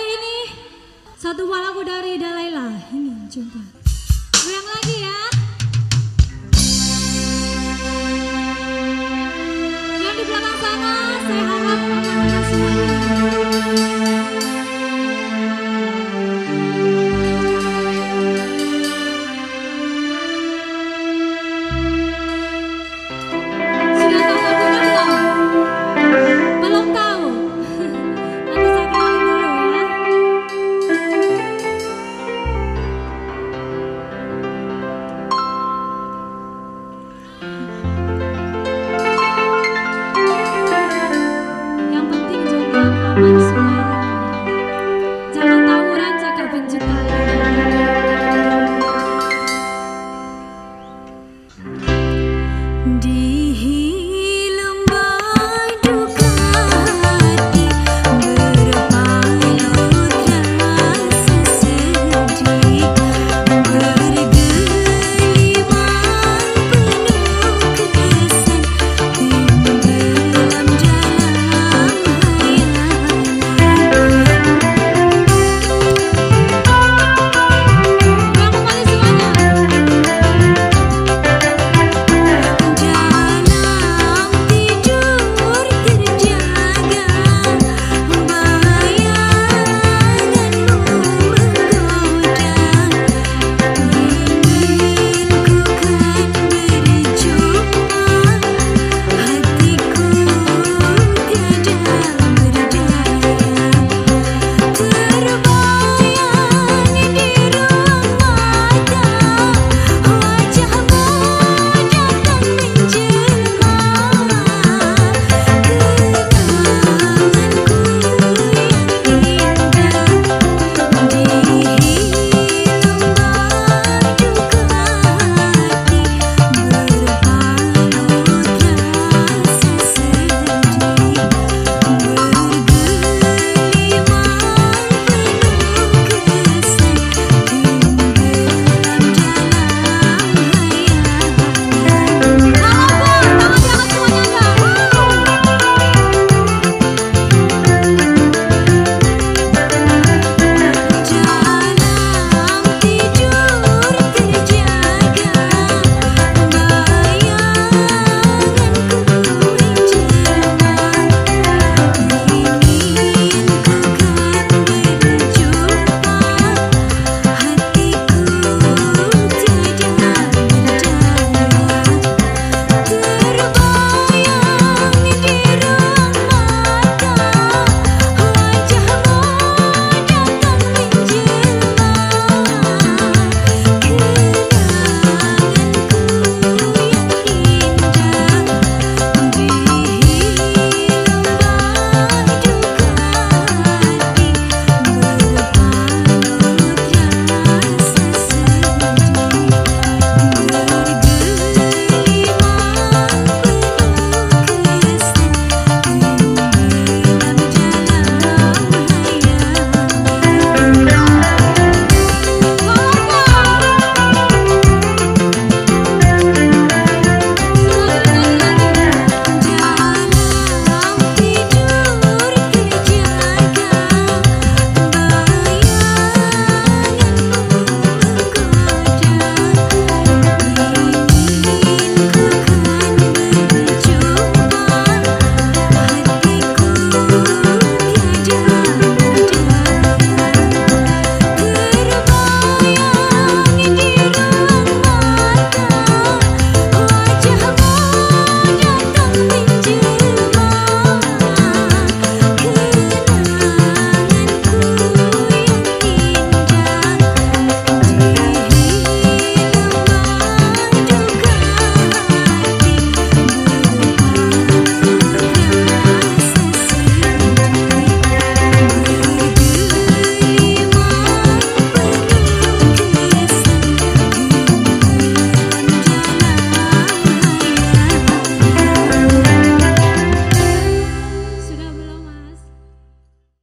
kali ini satu buah lagu dari Dalaila. Ini jumpa. Goyang lagi ya. Yang di belakang sana saya harap.